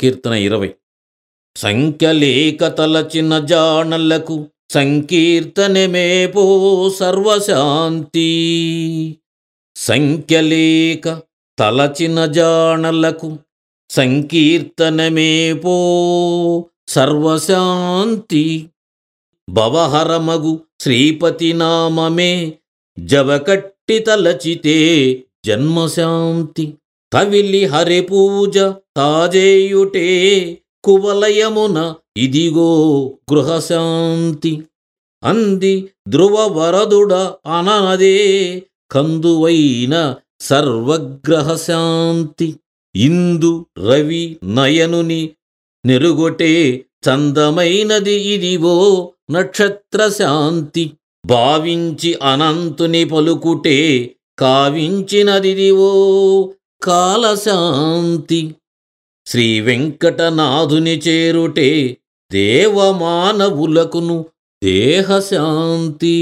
కీర్తన ఇరవై. సంఖ్యలేక తలచిన జాణలకు సంకీర్తనమేపో సర్వశాంతి. సంఖ్యలేక తలచిన జాణలకు సంకీర్తనమేపో సర్వశాంతి. భవహరమగు శ్రీపతి నామమే జవకట్టి తలచితే జన్మశాంతి. తవిలి హరి పూజ తాజేయుటే కువలయమున ఇదిగో గృహశాంతి. అంది ధ్రువ వరదుడ అననదే కందువైన సర్వగ్రహశాంతి. ఇందు రవి నయనుని నెరుగొటే చందమైనది ఇదివో నక్షత్ర శాంతి భావించి అనంతుని పలుకుటే కావించినదిదివో కాలశాంతి. శ్రీ వెంకటనాథుని చేరుటే దేవమానవులకును దేహశాంతి.